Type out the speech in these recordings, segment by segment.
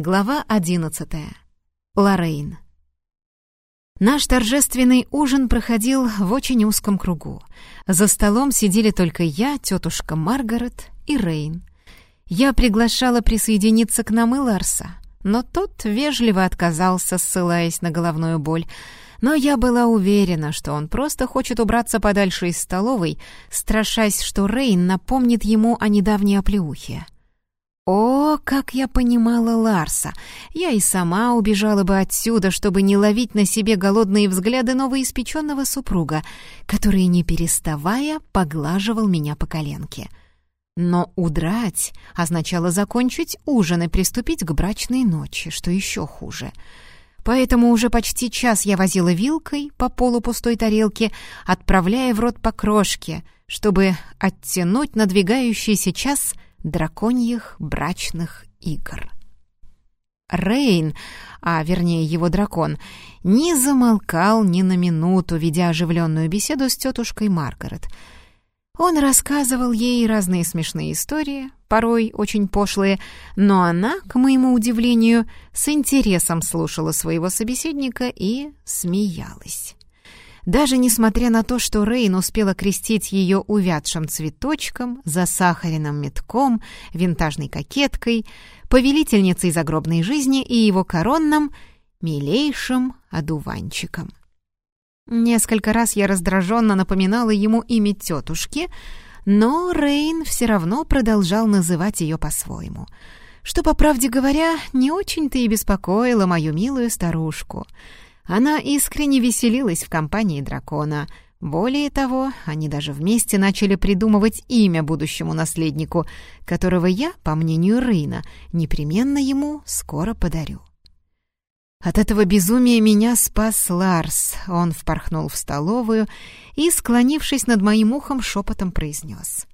Глава одиннадцатая. Лоррейн. Наш торжественный ужин проходил в очень узком кругу. За столом сидели только я, тетушка Маргарет и Рейн. Я приглашала присоединиться к нам и Ларса, но тот вежливо отказался, ссылаясь на головную боль. Но я была уверена, что он просто хочет убраться подальше из столовой, страшась, что Рейн напомнит ему о недавней оплеухе. О, как я понимала Ларса! Я и сама убежала бы отсюда, чтобы не ловить на себе голодные взгляды новоиспеченного супруга, который, не переставая, поглаживал меня по коленке. Но удрать означало закончить ужин и приступить к брачной ночи, что еще хуже. Поэтому уже почти час я возила вилкой по полупустой тарелке, отправляя в рот по крошке, чтобы оттянуть надвигающийся час — драконьих брачных игр. Рейн, а вернее его дракон, не замолкал ни на минуту, ведя оживленную беседу с тетушкой Маргарет. Он рассказывал ей разные смешные истории, порой очень пошлые, но она, к моему удивлению, с интересом слушала своего собеседника и смеялась. Даже несмотря на то, что Рейн успела крестить ее увядшим цветочком, засахаренным метком, винтажной кокеткой, повелительницей загробной жизни и его коронным, милейшим одуванчиком. Несколько раз я раздраженно напоминала ему имя тетушки, но Рейн все равно продолжал называть ее по-своему, что, по правде говоря, не очень-то и беспокоило мою милую старушку — она искренне веселилась в компании дракона. Более того, они даже вместе начали придумывать имя будущему наследнику, которого я, по мнению Рейна, непременно ему скоро подарю. От этого безумия меня спас Ларс. Он впорхнул в столовую и, склонившись над моим ухом, шепотом произнес.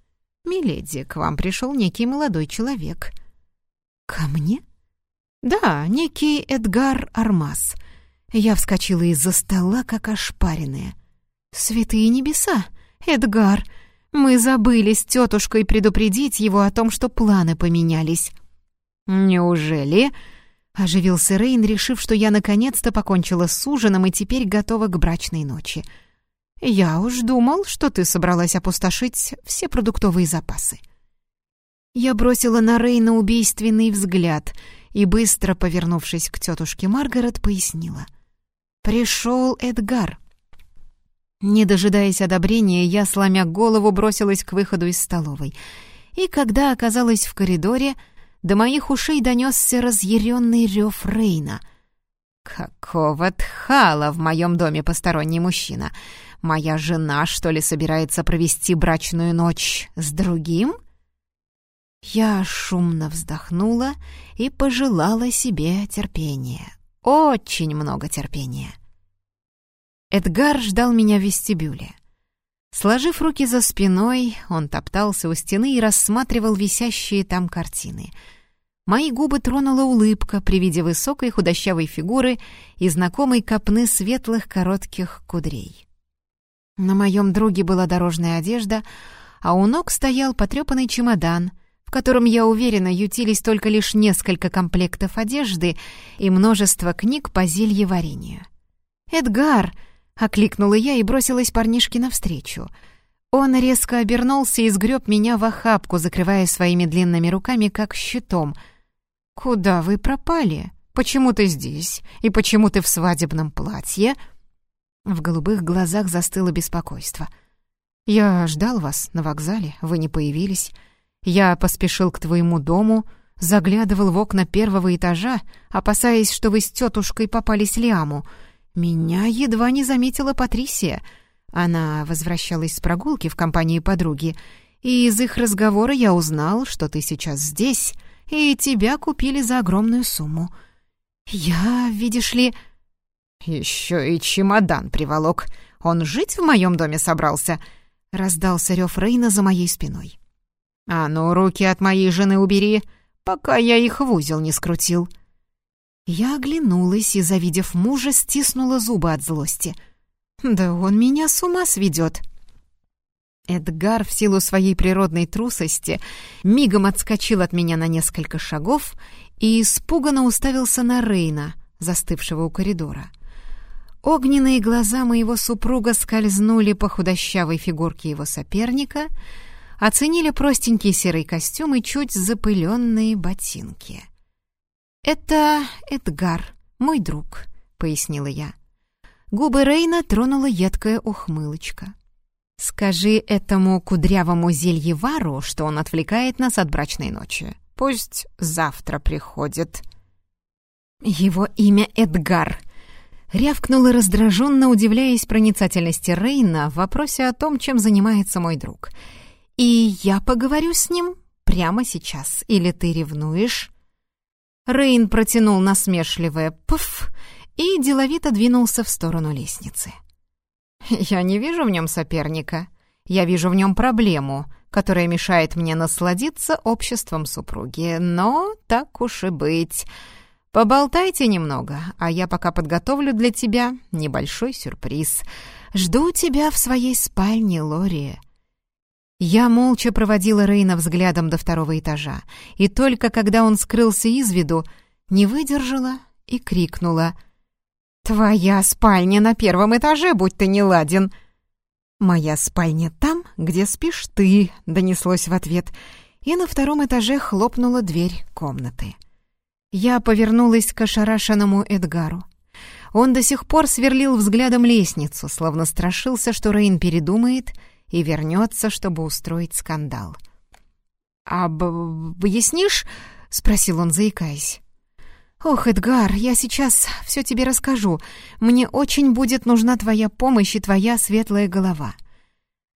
«Миледи, к вам пришел некий молодой человек». «Ко мне?» «Да, некий Эдгар Армас. Я вскочила из-за стола, как ошпаренная. «Святые небеса! Эдгар! Мы забыли с тетушкой предупредить его о том, что планы поменялись». «Неужели?» — оживился Рейн, решив, что я наконец-то покончила с ужином и теперь готова к брачной ночи. «Я уж думал, что ты собралась опустошить все продуктовые запасы». Я бросила на Рейна убийственный взгляд и, быстро повернувшись к тетушке Маргарет, пояснила. Пришел Эдгар. Не дожидаясь одобрения, я, сломя голову, бросилась к выходу из столовой. И когда оказалась в коридоре, до моих ушей донесся разъяренный рев Рейна. «Какого тхала в моем доме посторонний мужчина? Моя жена, что ли, собирается провести брачную ночь с другим?» Я шумно вздохнула и пожелала себе терпения. Очень много терпения. Эдгар ждал меня в вестибюле. Сложив руки за спиной, он топтался у стены и рассматривал висящие там картины. Мои губы тронула улыбка при виде высокой худощавой фигуры и знакомой копны светлых коротких кудрей. На моем друге была дорожная одежда, а у ног стоял потрепанный чемодан — котором, я уверена, ютились только лишь несколько комплектов одежды и множество книг по зельеварению. «Эдгар!» — окликнула я и бросилась парнишке навстречу. Он резко обернулся и сгреб меня в охапку, закрывая своими длинными руками, как щитом. «Куда вы пропали? Почему ты здесь? И почему ты в свадебном платье?» В голубых глазах застыло беспокойство. «Я ждал вас на вокзале, вы не появились». Я поспешил к твоему дому, заглядывал в окна первого этажа, опасаясь, что вы с тетушкой попались Лиаму. Меня едва не заметила Патрисия. Она возвращалась с прогулки в компании подруги, и из их разговора я узнал, что ты сейчас здесь, и тебя купили за огромную сумму. Я, видишь ли... Еще и чемодан приволок. Он жить в моем доме собрался. Раздался рев Рейна за моей спиной. «А ну, руки от моей жены убери, пока я их в узел не скрутил». Я оглянулась и, завидев мужа, стиснула зубы от злости. «Да он меня с ума сведет!» Эдгар в силу своей природной трусости мигом отскочил от меня на несколько шагов и испуганно уставился на Рейна, застывшего у коридора. Огненные глаза моего супруга скользнули по худощавой фигурке его соперника, оценили простенький серый костюм и чуть запыленные ботинки. «Это Эдгар, мой друг», — пояснила я. Губы Рейна тронула едкая ухмылочка. «Скажи этому кудрявому зельевару, что он отвлекает нас от брачной ночи. Пусть завтра приходит». «Его имя Эдгар», Рявкнула раздраженно, удивляясь проницательности Рейна в вопросе о том, чем занимается мой друг. «И я поговорю с ним прямо сейчас. Или ты ревнуешь?» Рейн протянул насмешливое «пф» и деловито двинулся в сторону лестницы. «Я не вижу в нем соперника. Я вижу в нем проблему, которая мешает мне насладиться обществом супруги. Но так уж и быть. Поболтайте немного, а я пока подготовлю для тебя небольшой сюрприз. Жду тебя в своей спальне, Лори». Я молча проводила Рейна взглядом до второго этажа, и только когда он скрылся из виду, не выдержала и крикнула. «Твоя спальня на первом этаже, будь ты неладен!» «Моя спальня там, где спишь ты», — донеслось в ответ, и на втором этаже хлопнула дверь комнаты. Я повернулась к ошарашенному Эдгару. Он до сих пор сверлил взглядом лестницу, словно страшился, что Рейн передумает и вернется, чтобы устроить скандал. «Объяснишь?» — спросил он, заикаясь. «Ох, Эдгар, я сейчас все тебе расскажу. Мне очень будет нужна твоя помощь и твоя светлая голова».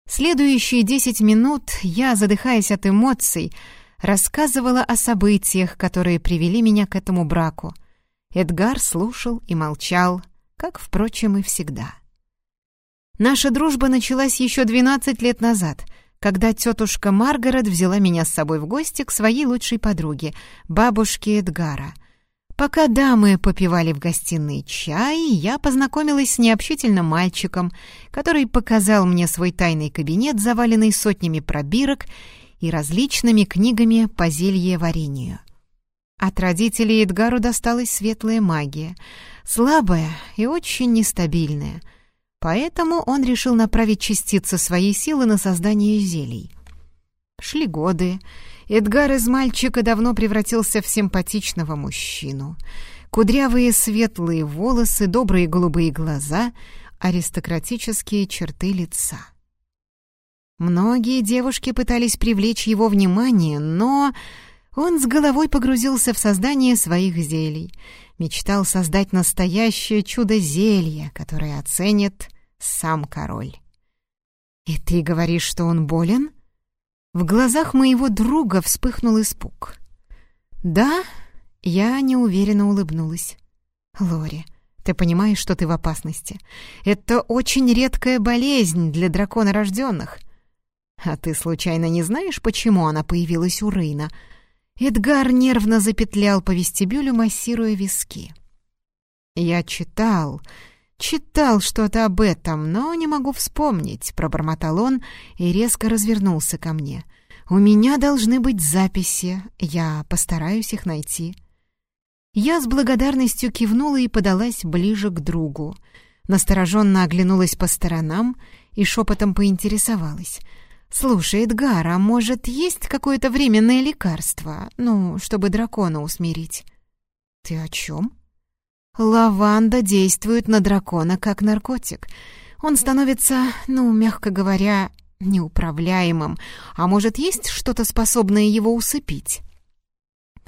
Следующие десять минут я, задыхаясь от эмоций, рассказывала о событиях, которые привели меня к этому браку. Эдгар слушал и молчал, как, впрочем, и всегда. Наша дружба началась еще 12 лет назад, когда тетушка Маргарет взяла меня с собой в гости к своей лучшей подруге, бабушке Эдгара. Пока дамы попивали в гостиной чай, я познакомилась с необщительным мальчиком, который показал мне свой тайный кабинет, заваленный сотнями пробирок и различными книгами по зелье-варенью. От родителей Эдгару досталась светлая магия, слабая и очень нестабильная, поэтому он решил направить частицы своей силы на создание зелий. Шли годы, Эдгар из мальчика давно превратился в симпатичного мужчину. Кудрявые светлые волосы, добрые голубые глаза, аристократические черты лица — Многие девушки пытались привлечь его внимание, но он с головой погрузился в создание своих зелий. Мечтал создать настоящее чудо-зелье, которое оценит сам король. «И ты говоришь, что он болен?» В глазах моего друга вспыхнул испуг. «Да?» — я неуверенно улыбнулась. «Лори, ты понимаешь, что ты в опасности. Это очень редкая болезнь для дракона рожденных. «А ты случайно не знаешь, почему она появилась у Рейна?» Эдгар нервно запетлял по вестибюлю, массируя виски. «Я читал, читал что-то об этом, но не могу вспомнить», — пробормотал он и резко развернулся ко мне. «У меня должны быть записи, я постараюсь их найти». Я с благодарностью кивнула и подалась ближе к другу. Настороженно оглянулась по сторонам и шепотом поинтересовалась — «Слушай, Эдгар, а может, есть какое-то временное лекарство? Ну, чтобы дракона усмирить?» «Ты о чем?» «Лаванда действует на дракона как наркотик. Он становится, ну, мягко говоря, неуправляемым. А может, есть что-то способное его усыпить?»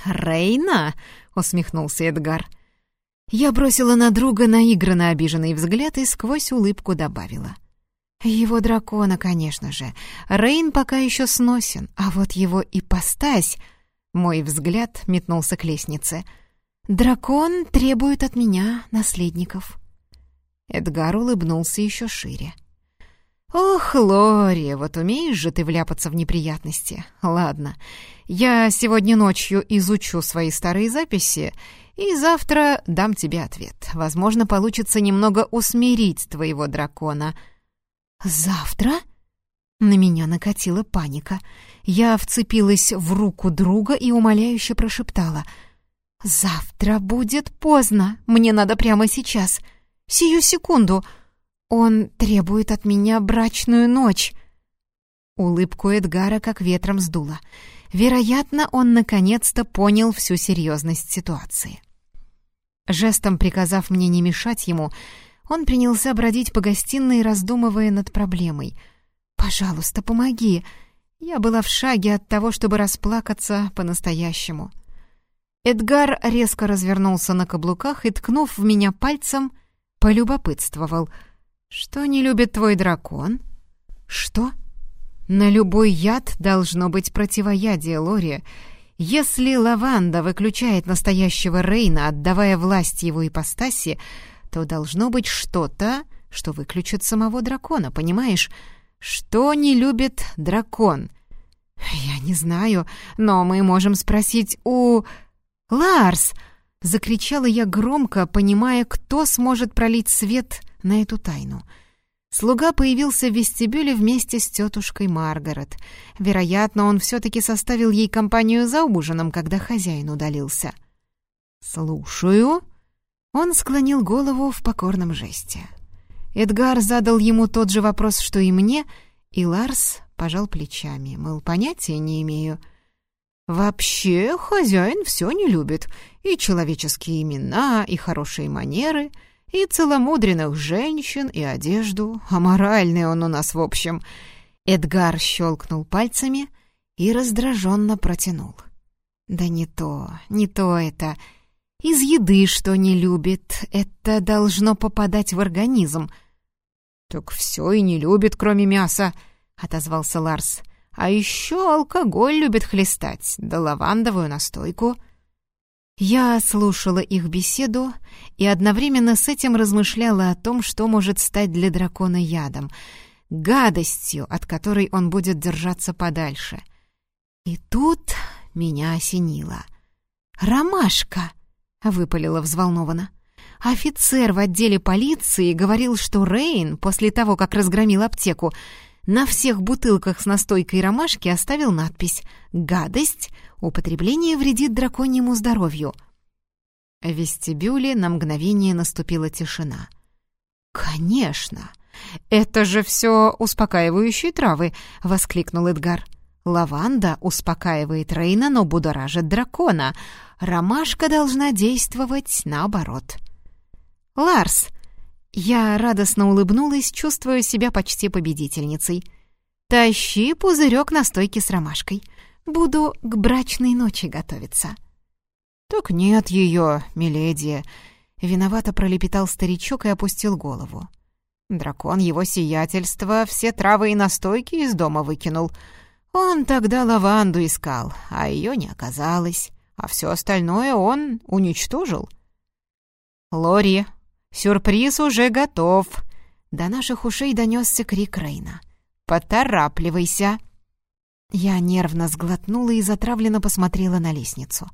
«Рейна?» — усмехнулся Эдгар. Я бросила на друга наигранно обиженный взгляд и сквозь улыбку добавила — его дракона, конечно же. Рейн пока еще сносен, а вот его ипостась... Мой взгляд метнулся к лестнице. «Дракон требует от меня наследников». Эдгар улыбнулся еще шире. «Ох, Лори, вот умеешь же ты вляпаться в неприятности. Ладно, я сегодня ночью изучу свои старые записи и завтра дам тебе ответ. Возможно, получится немного усмирить твоего дракона». «Завтра?» На меня накатила паника. Я вцепилась в руку друга и умоляюще прошептала. «Завтра будет поздно. Мне надо прямо сейчас. Сию секунду. Он требует от меня брачную ночь». Улыбку Эдгара как ветром сдуло. Вероятно, он наконец-то понял всю серьезность ситуации. Жестом приказав мне не мешать ему, он принялся бродить по гостиной, раздумывая над проблемой. «Пожалуйста, помоги!» Я была в шаге от того, чтобы расплакаться по-настоящему. Эдгар резко развернулся на каблуках и, ткнув в меня пальцем, полюбопытствовал. «Что не любит твой дракон?» «Что?» «На любой яд должно быть противоядие, Лори. Если лаванда выключает настоящего Рейна, отдавая власть его ипостаси, то должно быть что-то, что выключит самого дракона, понимаешь? Что не любит дракон?» «Я не знаю, но мы можем спросить у...» «Ларс!» — закричала я громко, понимая, кто сможет пролить свет на эту тайну. Слуга появился в вестибюле вместе с тетушкой Маргарет. Вероятно, он все-таки составил ей компанию за ужином, когда хозяин удалился. «Слушаю». Он склонил голову в покорном жесте. Эдгар задал ему тот же вопрос, что и мне, и Ларс пожал плечами, мол, понятия не имею — Вообще, хозяин все не любит. И человеческие имена, и хорошие манеры, и целомудренных женщин, и одежду. Аморальный он у нас в общем. Эдгар щелкнул пальцами и раздраженно протянул. Да не то, не то это. Из еды что не любит, это должно попадать в организм. «Так все и не любит, кроме мяса», — отозвался Ларс. А еще алкоголь любит хлестать, да лавандовую настойку». Я слушала их беседу и одновременно с этим размышляла о том, что может стать для дракона ядом, гадостью, от которой он будет держаться подальше. И тут меня осенило. «Ромашка!» — выпалила взволнованно. Офицер в отделе полиции говорил, что Рейн, после того, как разгромил аптеку, на всех бутылках с настойкой ромашки оставил надпись «Гадость. Употребление вредит драконьему здоровью». В вестибюле на мгновение наступила тишина. «Конечно! Это же все успокаивающие травы!» — воскликнул Эдгар. «Лаванда успокаивает Рейна, но будоражит дракона. Ромашка должна действовать наоборот». «Ларс!» Я радостно улыбнулась, чувствуя себя почти победительницей. «Тащи пузырек настойки с ромашкой. Буду к брачной ночи готовиться». «Так нет ее, миледи», — виновато пролепетал старичок и опустил голову. Дракон его сиятельства все травы и настойки из дома выкинул. Он тогда лаванду искал, а ее не оказалось, а все остальное он уничтожил. «Лори, Сюрприз уже готов!» До наших ушей донесся крик Рейна. «Поторапливайся!» Я нервно сглотнула и затравленно посмотрела на лестницу.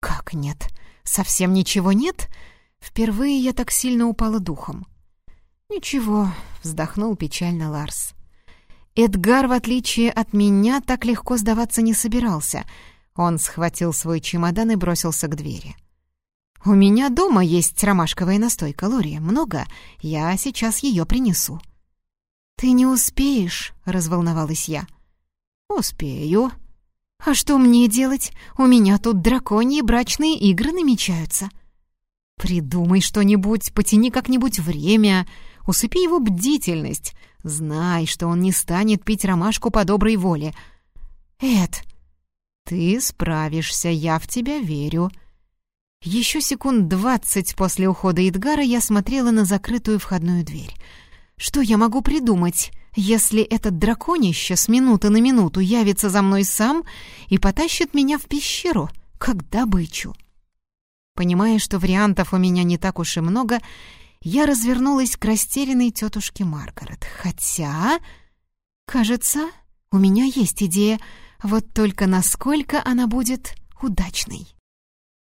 «Как нет? Совсем ничего нет?» Впервые я так сильно упала духом. «Ничего», — вздохнул печально Ларс. Эдгар, в отличие от меня, так легко сдаваться не собирался. Он схватил свой чемодан и бросился к двери. «У меня дома есть ромашковая настойка, Лори, много. Я сейчас ее принесу». «Ты не успеешь», — разволновалась я. «Успею». «А что мне делать? У меня тут драконьи брачные игры намечаются». «Придумай что-нибудь, потяни как-нибудь время, усыпи его бдительность. Знай, что он не станет пить ромашку по доброй воле». «Эд, ты справишься, я в тебя верю», еще секунд двадцать после ухода Эдгара я смотрела на закрытую входную дверь. Что я могу придумать, если этот драконище с минуты на минуту явится за мной сам и потащит меня в пещеру, как добычу? Понимая, что вариантов у меня не так уж и много, я развернулась к растерянной тетушке Маргарет. Хотя, кажется, у меня есть идея, вот только насколько она будет удачной.